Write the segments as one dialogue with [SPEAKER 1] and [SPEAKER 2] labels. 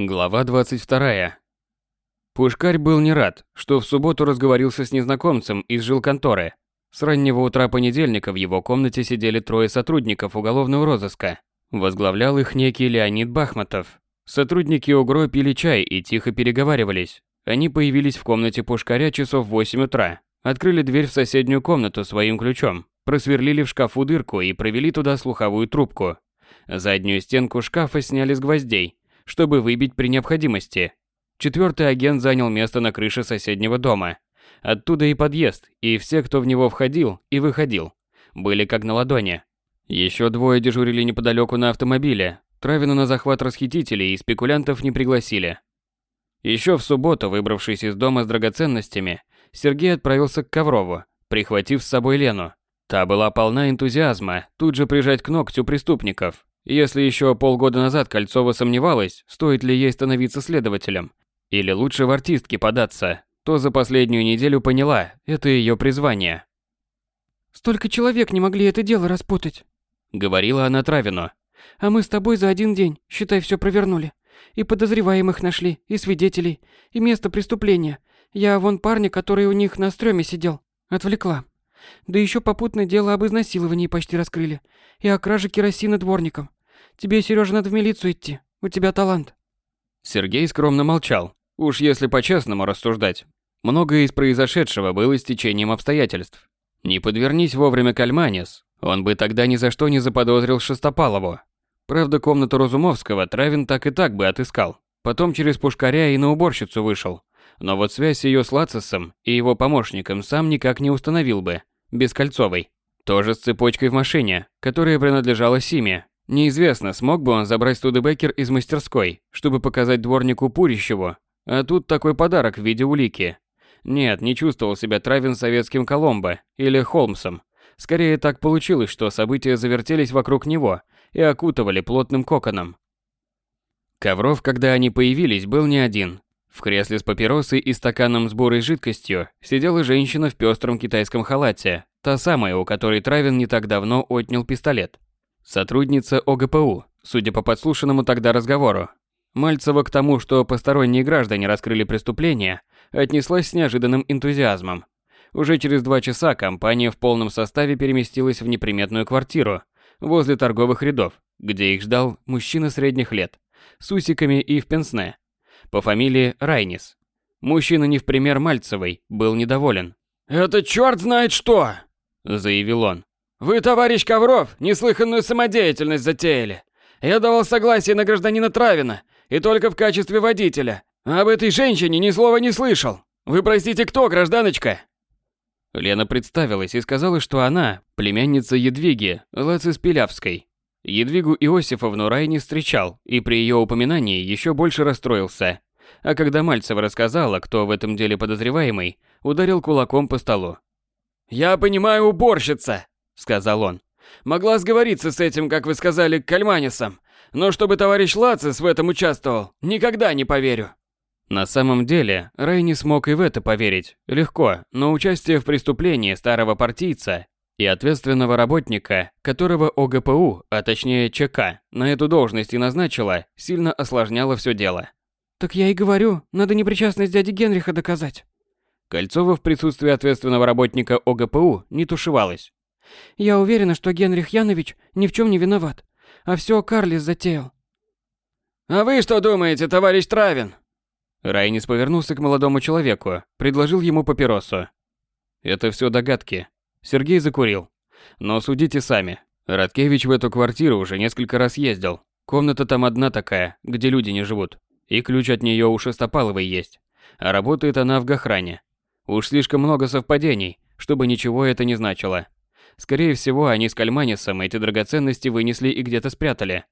[SPEAKER 1] Глава 22. Пушкарь был не рад, что в субботу разговорился с незнакомцем из жилконторы. С раннего утра понедельника в его комнате сидели трое сотрудников уголовного розыска. Возглавлял их некий Леонид Бахматов. Сотрудники УГРО пили чай и тихо переговаривались. Они появились в комнате Пушкаря часов в 8 утра, открыли дверь в соседнюю комнату своим ключом, просверлили в шкафу дырку и провели туда слуховую трубку. Заднюю стенку шкафа сняли с гвоздей, чтобы выбить при необходимости. Четвертый агент занял место на крыше соседнего дома. Оттуда и подъезд, и все, кто в него входил и выходил, были как на ладони. Еще двое дежурили неподалеку на автомобиле. Травину на захват расхитителей и спекулянтов не пригласили. Еще в субботу, выбравшись из дома с драгоценностями, Сергей отправился к Коврову, прихватив с собой Лену. Та была полна энтузиазма тут же прижать к ногтю преступников. Если еще полгода назад Кольцова сомневалась, стоит ли ей становиться следователем, или лучше в артистки податься, то за последнюю неделю поняла, это ее призвание.
[SPEAKER 2] «Столько человек не могли это дело распутать», —
[SPEAKER 1] говорила она Травину.
[SPEAKER 2] «А мы с тобой за один день, считай, все провернули. И подозреваемых нашли, и свидетелей, и место преступления. Я вон парня, который у них на стреме сидел, отвлекла. Да еще попутное дело об изнасиловании почти раскрыли. И о краже керосина дворником. Тебе, Сережа, надо в милицию идти. У тебя талант.
[SPEAKER 1] Сергей скромно молчал. Уж если по-честному рассуждать. Многое из произошедшего было стечением обстоятельств. Не подвернись вовремя Кальманис, он бы тогда ни за что не заподозрил Шестопалову. Правда, комнату Разумовского Травин так и так бы отыскал. Потом через Пушкаря и на уборщицу вышел. Но вот связь ее с Лацисом и его помощником сам никак не установил бы, без Кольцовой. Тоже с цепочкой в машине, которая принадлежала Симе. Неизвестно, смог бы он забрать Студебекер из мастерской, чтобы показать дворнику Пурищеву. А тут такой подарок в виде улики. Нет, не чувствовал себя Травин советским Коломбо или Холмсом. Скорее так получилось, что события завертелись вокруг него и окутывали плотным коконом. Ковров, когда они появились, был не один. В кресле с папиросой и стаканом с бурой жидкостью сидела женщина в пестром китайском халате, та самая, у которой Травин не так давно отнял пистолет. Сотрудница ОГПУ, судя по подслушанному тогда разговору. Мальцева к тому, что посторонние граждане раскрыли преступление, отнеслась с неожиданным энтузиазмом. Уже через два часа компания в полном составе переместилась в неприметную квартиру возле торговых рядов, где их ждал мужчина средних лет, с усиками и в пенсне, по фамилии Райнис. Мужчина не в пример Мальцевой был недоволен.
[SPEAKER 3] «Это черт знает что!» – заявил он. «Вы, товарищ Ковров, неслыханную самодеятельность затеяли. Я давал согласие на гражданина Травина, и только в качестве водителя. Об этой женщине ни слова не слышал. Вы, простите, кто, гражданочка?»
[SPEAKER 1] Лена представилась и сказала, что она – племянница Едвиги Лацис-Пилявской. Едвигу Иосифовну Рай не встречал, и при ее упоминании еще больше расстроился. А когда Мальцева рассказала, кто в этом деле подозреваемый, ударил кулаком по столу.
[SPEAKER 3] «Я понимаю, уборщица!» – сказал он. «Могла сговориться с этим, как вы сказали, Кальманисом. Но чтобы товарищ Лацис в этом участвовал, никогда не поверю».
[SPEAKER 1] На самом деле, Рай не смог и в это поверить. Легко, но участие в преступлении старого партийца и ответственного работника, которого ОГПУ, а точнее ЧК, на эту должность и назначила, сильно осложняло все дело.
[SPEAKER 2] «Так я и говорю, надо непричастность дяди Генриха доказать».
[SPEAKER 1] Кольцова в присутствии ответственного работника ОГПУ не тушевалась.
[SPEAKER 2] «Я уверена, что Генрих Янович ни в чем не виноват, а все Карлис затеял».
[SPEAKER 3] «А вы что думаете, товарищ Травин?»
[SPEAKER 1] Райнис повернулся к молодому человеку, предложил ему папиросу. «Это все догадки. Сергей закурил. Но судите сами. Радкевич в эту квартиру уже несколько раз ездил. Комната там одна такая, где люди не живут. И ключ от нее у Шестопаловой есть. А работает она в Гохране. Уж слишком много совпадений, чтобы ничего это не значило. Скорее всего, они с Кальманисом эти драгоценности вынесли и где-то спрятали.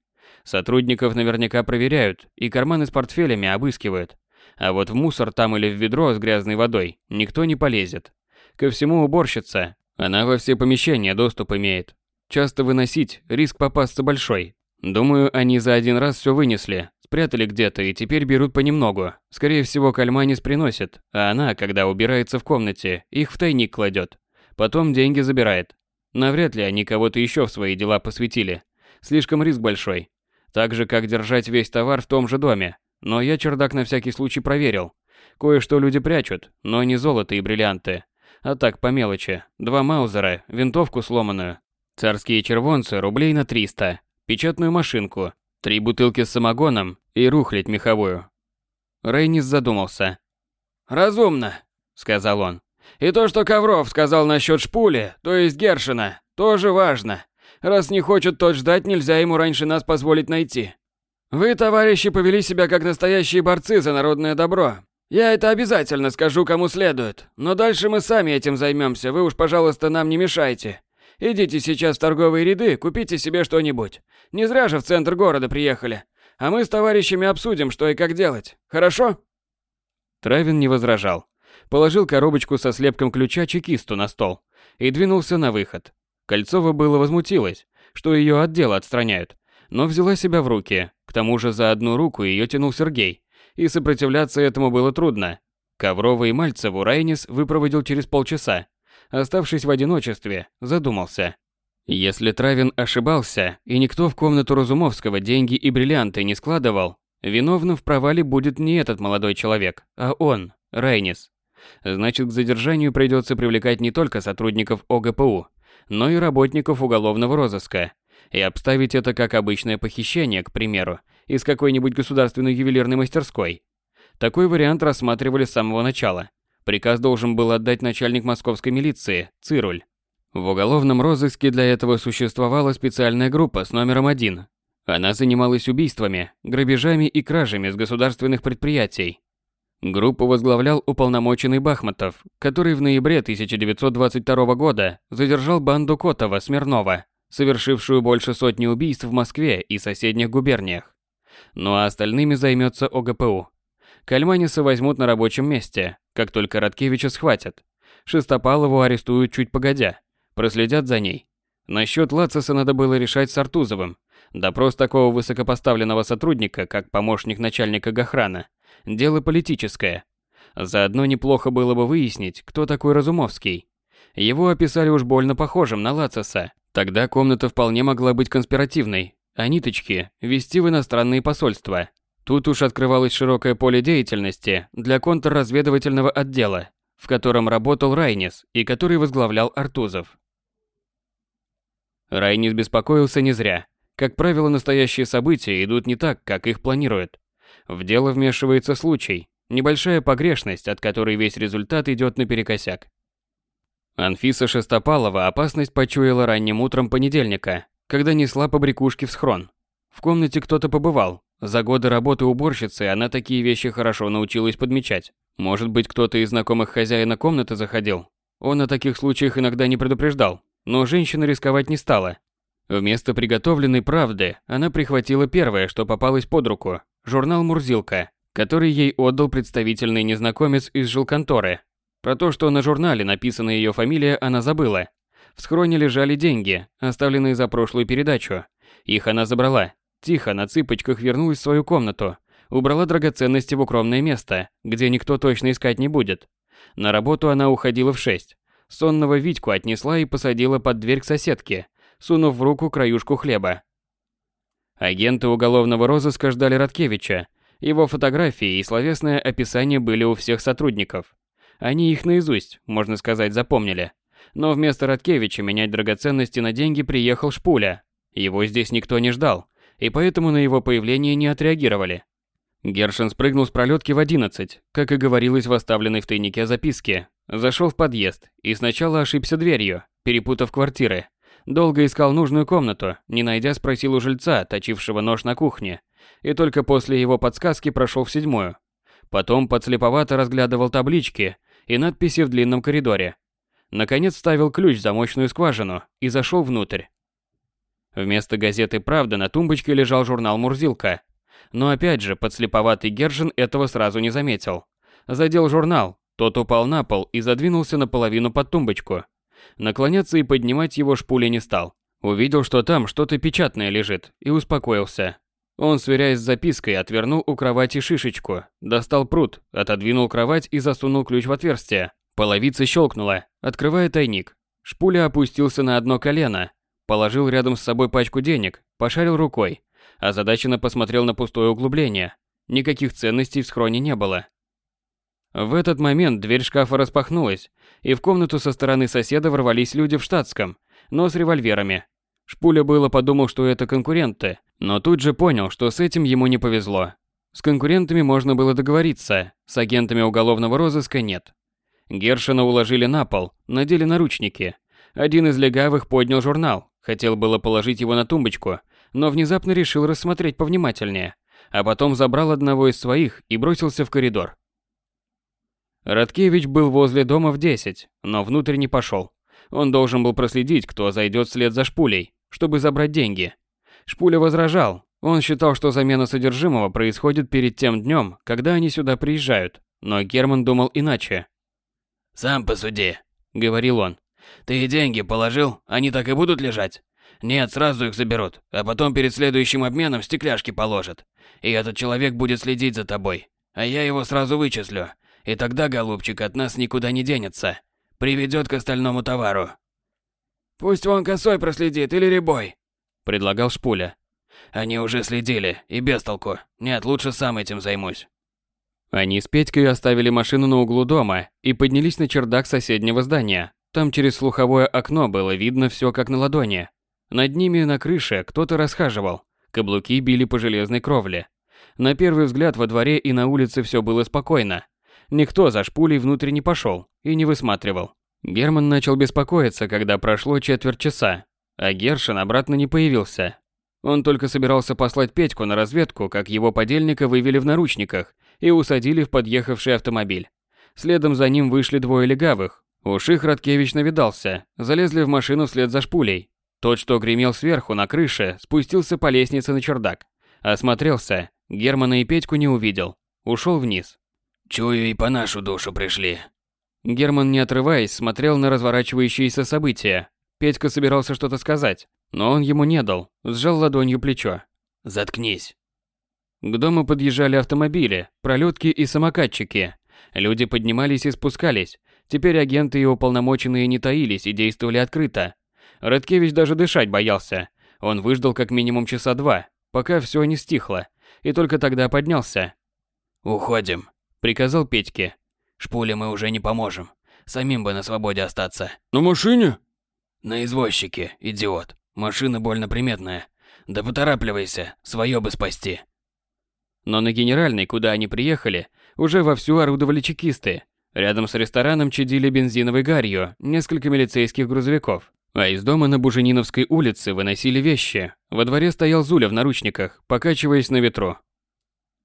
[SPEAKER 1] Сотрудников наверняка проверяют и карманы с портфелями обыскивают. А вот в мусор там или в ведро с грязной водой никто не полезет. Ко всему уборщица, она во все помещения доступ имеет. Часто выносить, риск попасться большой. Думаю, они за один раз все вынесли, спрятали где-то и теперь берут понемногу. Скорее всего, кальманис приносит, а она, когда убирается в комнате, их в тайник кладет. Потом деньги забирает. Навряд ли они кого-то еще в свои дела посвятили. Слишком риск большой. Так же, как держать весь товар в том же доме. но я чердак на всякий случай проверил. Кое-что люди прячут, но не золото и бриллианты. А так, по мелочи. Два маузера, винтовку сломанную, царские червонцы рублей на 300, печатную машинку, три бутылки с самогоном и рухлядь меховую. Рейнис задумался.
[SPEAKER 3] «Разумно», — сказал он. «И то, что Ковров сказал насчет шпули, то есть Гершина, тоже важно. Раз не хочет тот ждать, нельзя ему раньше нас позволить найти. Вы, товарищи, повели себя как настоящие борцы за народное добро. Я это обязательно скажу кому следует, но дальше мы сами этим займемся, вы уж, пожалуйста, нам не мешайте. Идите сейчас в торговые ряды, купите себе что-нибудь. Не зря же в центр города приехали. А мы с товарищами обсудим, что и как делать. Хорошо?
[SPEAKER 1] Травин не возражал. Положил коробочку со слепком ключа чекисту на стол и двинулся на выход. Кольцова было возмутилась, что ее от дела отстраняют, но взяла себя в руки. К тому же за одну руку ее тянул Сергей, и сопротивляться этому было трудно. Коврова и Мальцеву Райнис выпроводил через полчаса. Оставшись в одиночестве, задумался. Если Травин ошибался, и никто в комнату Разумовского деньги и бриллианты не складывал, виновным в провале будет не этот молодой человек, а он, Райнис. Значит, к задержанию придется привлекать не только сотрудников ОГПУ, но и работников уголовного розыска. И обставить это как обычное похищение, к примеру, из какой-нибудь государственной ювелирной мастерской. Такой вариант рассматривали с самого начала. Приказ должен был отдать начальник московской милиции, Цируль. В уголовном розыске для этого существовала специальная группа с номером один. Она занималась убийствами, грабежами и кражами с государственных предприятий. Группу возглавлял уполномоченный Бахматов, который в ноябре 1922 года задержал банду Котова-Смирнова, совершившую больше сотни убийств в Москве и соседних губерниях. Ну а остальными займется ОГПУ. Кальманиса возьмут на рабочем месте, как только Радкевича схватят. Шестопалову арестуют чуть погодя, проследят за ней. Насчет Лацеса надо было решать с Артузовым. Допрос такого высокопоставленного сотрудника, как помощник начальника Гохрана, дело политическое. Заодно неплохо было бы выяснить, кто такой Разумовский. Его описали уж больно похожим на Лацеса. Тогда комната вполне могла быть конспиративной, а ниточки вести в иностранные посольства. Тут уж открывалось широкое поле деятельности для контрразведывательного отдела, в котором работал Райнис и который возглавлял Артузов. Райнис беспокоился не зря. Как правило, настоящие события идут не так, как их планируют. В дело вмешивается случай, небольшая погрешность, от которой весь результат идет наперекосяк. Анфиса Шестопалова опасность почуяла ранним утром понедельника, когда несла побрякушки в схрон. В комнате кто-то побывал. За годы работы уборщицей она такие вещи хорошо научилась подмечать. Может быть, кто-то из знакомых хозяина комнаты заходил. Он о таких случаях иногда не предупреждал, но женщина рисковать не стала. Вместо приготовленной правды она прихватила первое, что попалось под руку – журнал «Мурзилка», который ей отдал представительный незнакомец из жилконторы. Про то, что на журнале написана ее фамилия, она забыла. В схроне лежали деньги, оставленные за прошлую передачу. Их она забрала. Тихо, на цыпочках вернулась в свою комнату. Убрала драгоценности в укромное место, где никто точно искать не будет. На работу она уходила в шесть. Сонного Витьку отнесла и посадила под дверь к соседке, сунув в руку краюшку хлеба. Агенты уголовного розыска ждали Радкевича. Его фотографии и словесное описание были у всех сотрудников. Они их наизусть, можно сказать, запомнили. Но вместо Радкевича менять драгоценности на деньги приехал Шпуля. Его здесь никто не ждал, и поэтому на его появление не отреагировали. Гершин спрыгнул с пролетки в 11, как и говорилось в оставленной в тайнике записке. Зашел в подъезд и сначала ошибся дверью, перепутав квартиры. Долго искал нужную комнату, не найдя спросил у жильца, точившего нож на кухне, и только после его подсказки прошел в седьмую. Потом подслеповато разглядывал таблички и надписи в длинном коридоре. Наконец вставил ключ в замочную скважину и зашел внутрь. Вместо газеты «Правда» на тумбочке лежал журнал «Мурзилка». Но опять же, подслеповатый Гержин этого сразу не заметил. Задел журнал, тот упал на пол и задвинулся наполовину под тумбочку. Наклоняться и поднимать его шпули не стал. Увидел, что там что-то печатное лежит, и успокоился. Он, сверяясь с запиской, отвернул у кровати шишечку, достал пруд, отодвинул кровать и засунул ключ в отверстие. Половица щелкнула, открывая тайник. Шпуля опустился на одно колено, положил рядом с собой пачку денег, пошарил рукой, озадаченно посмотрел на пустое углубление. Никаких ценностей в схроне не было. В этот момент дверь шкафа распахнулась, и в комнату со стороны соседа ворвались люди в штатском, но с револьверами. Шпуля было подумал, что это конкуренты, но тут же понял, что с этим ему не повезло. С конкурентами можно было договориться, с агентами уголовного розыска нет. Гершина уложили на пол, надели наручники. Один из легавых поднял журнал, хотел было положить его на тумбочку, но внезапно решил рассмотреть повнимательнее, а потом забрал одного из своих и бросился в коридор. Радкевич был возле дома в 10, но внутрь не пошел. Он должен был проследить, кто зайдет вслед за шпулей, чтобы забрать деньги. Шпуля возражал. Он считал, что замена содержимого происходит перед тем днем, когда они сюда приезжают. Но Герман думал иначе.
[SPEAKER 3] «Сам посуди», — говорил он. «Ты деньги положил, они так и будут лежать? Нет, сразу их заберут, а потом перед следующим обменом стекляшки положат. И этот человек будет следить за тобой. А я его сразу вычислю. И тогда, голубчик, от нас никуда не денется. Приведет к остальному товару. Пусть он косой проследит или ребой, предлагал Шпуля. Они уже следили, и без толку. Нет, лучше сам этим займусь.
[SPEAKER 1] Они с Петькой оставили машину на углу дома и поднялись на чердак соседнего здания. Там через слуховое окно было видно все как на ладони. Над ними на крыше кто-то расхаживал. Каблуки били по железной кровле. На первый взгляд во дворе и на улице все было спокойно. Никто за шпулей внутрь не пошел и не высматривал. Герман начал беспокоиться, когда прошло четверть часа, а Гершин обратно не появился. Он только собирался послать Петьку на разведку, как его подельника вывели в наручниках и усадили в подъехавший автомобиль. Следом за ним вышли двое легавых. Уж их Радкевич навидался, залезли в машину вслед за шпулей. Тот, что гремел сверху на крыше, спустился по лестнице на чердак. Осмотрелся, Германа и Петьку не увидел. Ушел вниз.
[SPEAKER 3] Чую, и по нашу душу пришли.
[SPEAKER 1] Герман, не отрываясь, смотрел на разворачивающиеся события. Петька собирался что-то сказать, но он ему не дал, сжал ладонью плечо.
[SPEAKER 3] «Заткнись».
[SPEAKER 1] К дому подъезжали автомобили, пролетки и самокатчики. Люди поднимались и спускались. Теперь агенты и уполномоченные не таились и действовали открыто. Радкевич даже дышать боялся. Он выждал как минимум часа два, пока все не стихло, и только тогда поднялся.
[SPEAKER 3] «Уходим», Приказал Петьке. Шпуле мы уже не поможем. Самим бы на свободе остаться.
[SPEAKER 4] На машине?
[SPEAKER 3] На извозчике, идиот. Машина больно приметная. Да поторапливайся, свое бы спасти.
[SPEAKER 1] Но на Генеральной, куда они приехали, уже вовсю орудовали чекисты. Рядом с рестораном чадили бензиновой гарью несколько милицейских грузовиков. А из дома на Бужениновской улице выносили вещи. Во дворе стоял Зуля в наручниках, покачиваясь на ветру.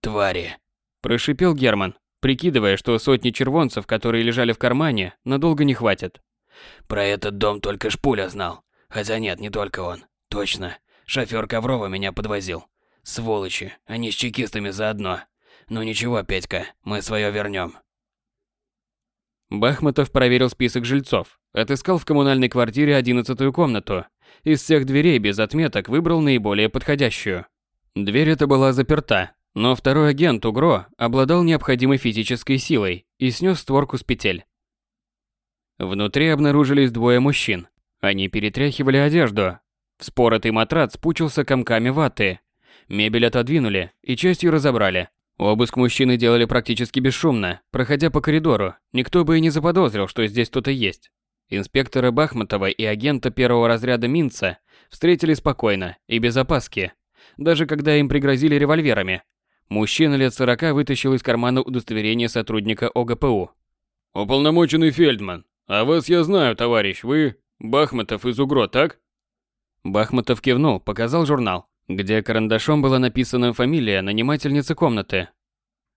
[SPEAKER 3] «Твари!»
[SPEAKER 1] – прошипел Герман прикидывая, что сотни червонцев, которые лежали в кармане, надолго не хватит.
[SPEAKER 3] Про этот дом только Шпуля знал. Хотя нет, не только он. Точно. Шофёр Коврова меня подвозил. Сволочи, они с чекистами заодно. Ну ничего, Петька, мы своё вернём.
[SPEAKER 1] Бахматов проверил список жильцов, отыскал в коммунальной квартире одиннадцатую комнату. Из всех дверей без отметок выбрал наиболее подходящую. Дверь эта была заперта, но второй агент Угро обладал необходимой физической силой и снес створку с петель. Внутри обнаружились двое мужчин. Они перетряхивали одежду. Вспоротый матрац спучился комками ваты. Мебель отодвинули и частью разобрали. Обыск мужчины делали практически бесшумно, проходя по коридору. Никто бы и не заподозрил, что здесь кто-то есть. Инспектора Бахматова и агента первого разряда Минца встретили спокойно и без опаски, даже когда им пригрозили револьверами. Мужчина лет сорока вытащил из кармана удостоверение сотрудника ОГПУ.
[SPEAKER 4] «Уполномоченный Фельдман. А вас я знаю, товарищ. Вы Бахматов из УГРО, так?»
[SPEAKER 1] Бахматов кивнул, показал журнал, где карандашом была написана фамилия нанимательницы комнаты.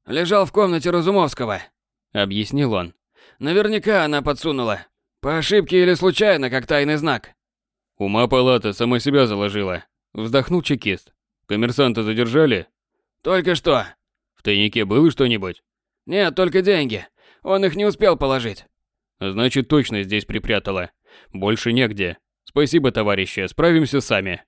[SPEAKER 3] «Лежал в комнате Разумовского», — объяснил он. «Наверняка она подсунула. По ошибке или случайно, как тайный знак».
[SPEAKER 4] «Ума палата сама себя заложила», — вздохнул чекист. «Коммерсанта задержали?»
[SPEAKER 3] Только что.
[SPEAKER 4] В тайнике было что-нибудь?
[SPEAKER 3] Нет, только деньги. Он их не успел положить.
[SPEAKER 4] Значит, точно здесь припрятала. Больше негде. Спасибо, товарищи, справимся сами.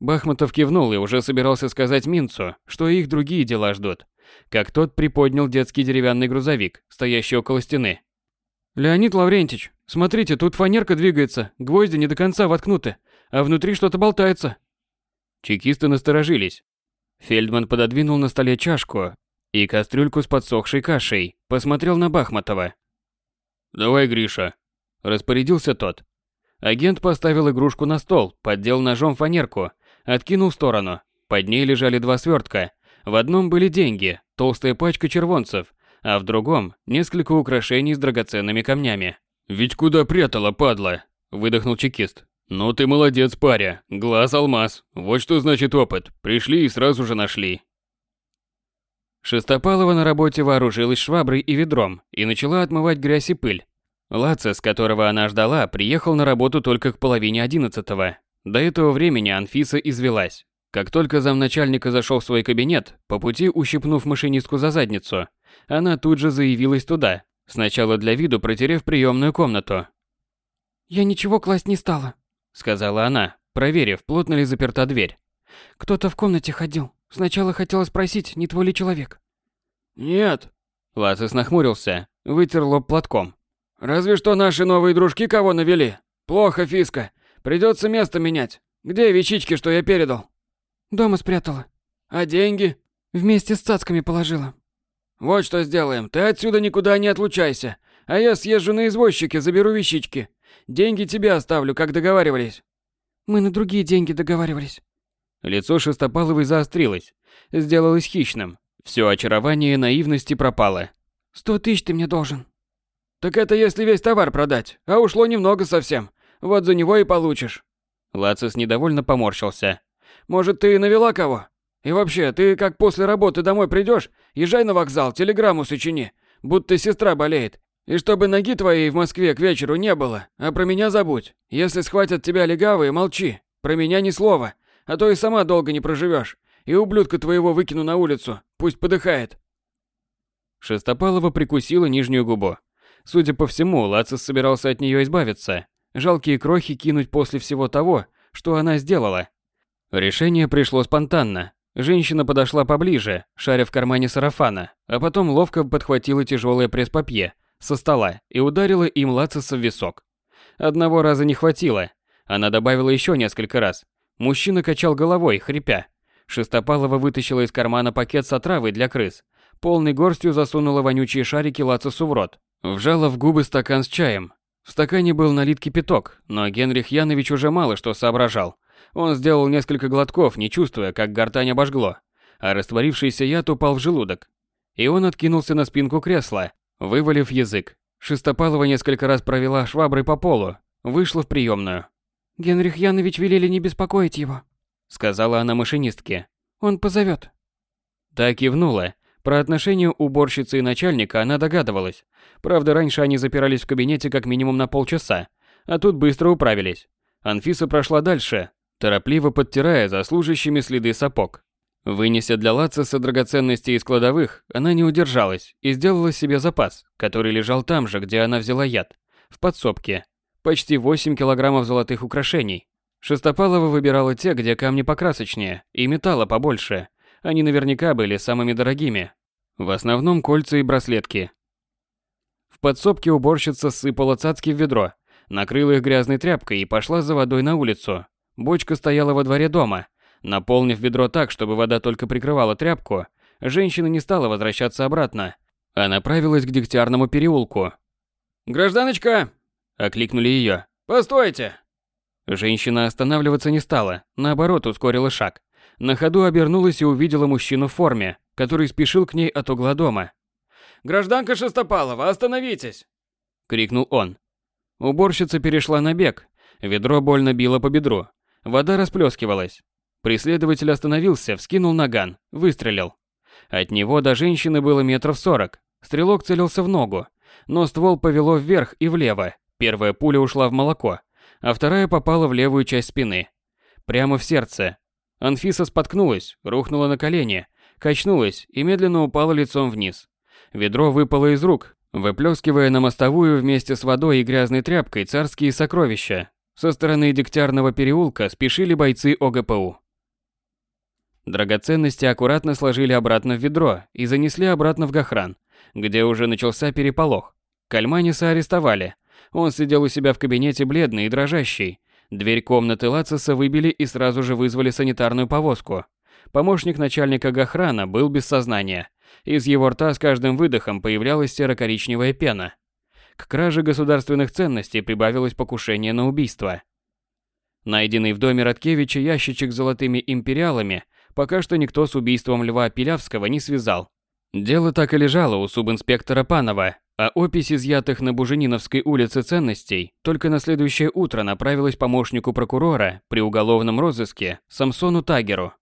[SPEAKER 1] Бахматов кивнул и уже собирался сказать Минцу, что их другие дела ждут, как тот приподнял детский деревянный грузовик, стоящий около стены. «Леонид Лаврентич, смотрите, тут фанерка двигается, гвозди не до конца воткнуты, а внутри что-то болтается».
[SPEAKER 4] Чекисты насторожились.
[SPEAKER 1] Фельдман пододвинул на столе чашку и кастрюльку с подсохшей кашей, посмотрел на Бахматова. «Давай, Гриша», – распорядился тот. Агент поставил игрушку на стол, поддел ножом фанерку, откинул в сторону. Под ней лежали два свертка. В одном были деньги, толстая пачка червонцев, а в другом – несколько украшений с драгоценными камнями. «Ведь куда прятала, падла?» – выдохнул чекист. «Ну ты молодец, паря. Глаз алмаз. Вот что значит опыт. Пришли и сразу же нашли». Шестопалова на работе вооружилась шваброй и ведром и начала отмывать грязь и пыль. Лаца, с которого она ждала, приехал на работу только к половине одиннадцатого. До этого времени Анфиса извелась. Как только замначальника зашел в свой кабинет, по пути ущипнув машинистку за задницу, она тут же заявилась туда, сначала для виду протерев приемную комнату.
[SPEAKER 2] «Я ничего класть не стала», — сказала она, проверив, плотно ли заперта дверь. «Кто-то в комнате ходил. Сначала хотела спросить, не твой ли человек?»
[SPEAKER 3] «Нет».
[SPEAKER 1] Лацис нахмурился, вытер лоб платком.
[SPEAKER 3] Разве что наши новые дружки кого навели. Плохо, Фиска. Придется место менять. Где вещички, что я передал?
[SPEAKER 2] Дома спрятала.
[SPEAKER 3] А деньги?
[SPEAKER 2] Вместе с цацками положила.
[SPEAKER 3] Вот что сделаем. Ты отсюда никуда не отлучайся. А я съезжу на извозчике, заберу вещички. Деньги тебе оставлю, как договаривались.
[SPEAKER 2] Мы на другие деньги договаривались.
[SPEAKER 1] Лицо Шестопаловой заострилось, сделалось хищным. Все очарование наивности пропало.
[SPEAKER 2] Сто тысяч ты мне должен.
[SPEAKER 3] Так это если весь товар продать, а ушло немного совсем. Вот за него и получишь.
[SPEAKER 1] Лацис недовольно поморщился.
[SPEAKER 3] Может, ты навела кого? И вообще, ты как после работы домой придешь, езжай на вокзал, телеграмму сочини, будто сестра болеет. И чтобы ноги твоей в Москве к вечеру не было, а про меня забудь. Если схватят тебя легавые, молчи. Про меня ни слова, а то и сама долго не проживешь. И ублюдка твоего выкину на улицу, пусть подыхает.
[SPEAKER 1] Шестопалова прикусила нижнюю губу. Судя по всему, Лацис собирался от нее избавиться, жалкие крохи кинуть после всего того, что она сделала. Решение пришло спонтанно. Женщина подошла поближе, шаря в кармане сарафана, а потом ловко подхватила тяжелое пресс-папье со стола и ударила им Лациса в висок. Одного раза не хватило. Она добавила еще несколько раз. Мужчина качал головой, хрипя. Шестопалова вытащила из кармана пакет с отравой для крыс. Полной горстью засунула вонючие шарики Лацису в рот. Вжала в губы стакан с чаем. В стакане был налит кипяток, но Генрих Янович уже мало что соображал. Он сделал несколько глотков, не чувствуя, как гортань обожгло, а растворившийся яд упал в желудок. И он откинулся на спинку кресла, вывалив язык. Шестопалова несколько раз провела шваброй по полу, вышла в приемную.
[SPEAKER 2] «Генрих Янович велели не беспокоить его», —
[SPEAKER 1] сказала она машинистке.
[SPEAKER 2] «Он позовет».
[SPEAKER 1] Та кивнула. Про отношения уборщицы и начальника она догадывалась, Правда, раньше они запирались в кабинете как минимум на полчаса, а тут быстро управились. Анфиса прошла дальше, торопливо подтирая за служащими следы сапог. Вынеся для Лациса драгоценности из кладовых, она не удержалась и сделала себе запас, который лежал там же, где она взяла яд, в подсобке. Почти 8 килограммов золотых украшений. Шестопалова выбирала те, где камни покрасочнее и металла побольше. Они наверняка были самыми дорогими. В основном кольца и браслетки, в подсобке уборщица сыпала цацки в ведро, накрыла их грязной тряпкой и пошла за водой на улицу. Бочка стояла во дворе дома. Наполнив ведро так, чтобы вода только прикрывала тряпку, женщина не стала возвращаться обратно, а направилась к Дегтярному переулку.
[SPEAKER 3] «Гражданочка!» – окликнули ее. «Постойте!»
[SPEAKER 1] Женщина останавливаться не стала, наоборот, ускорила шаг. На ходу обернулась и увидела мужчину в форме, который спешил к ней от угла дома.
[SPEAKER 3] «Гражданка Шестопалова, остановитесь!» — крикнул он.
[SPEAKER 1] Уборщица перешла на бег. Ведро больно било по бедру. Вода расплескивалась. Преследователь остановился, вскинул наган, выстрелил. От него до женщины было метров сорок. Стрелок целился в ногу, но ствол повело вверх и влево. Первая пуля ушла в молоко, а вторая попала в левую часть спины. Прямо в сердце. Анфиса споткнулась, рухнула на колени, качнулась и медленно упала лицом вниз. Ведро выпало из рук, выплескивая на мостовую вместе с водой и грязной тряпкой царские сокровища. Со стороны Дегтярного переулка спешили бойцы ОГПУ. Драгоценности аккуратно сложили обратно в ведро и занесли обратно в Гохран, где уже начался переполох. Кальманиса арестовали. Он сидел у себя в кабинете бледный и дрожащий. Дверь комнаты Лациса выбили и сразу же вызвали санитарную повозку. Помощник начальника Гахрана был без сознания. Из его рта с каждым выдохом появлялась серо-коричневая пена. К краже государственных ценностей прибавилось покушение на убийство. Найденный в доме Роткевича ящичек с золотыми империалами пока что никто с убийством Льва Пилявского не связал. Дело так и лежало у субинспектора Панова, а опись изъятых на Бужениновской улице ценностей только на следующее утро направилась помощнику прокурора при уголовном розыске Самсону Тагеру.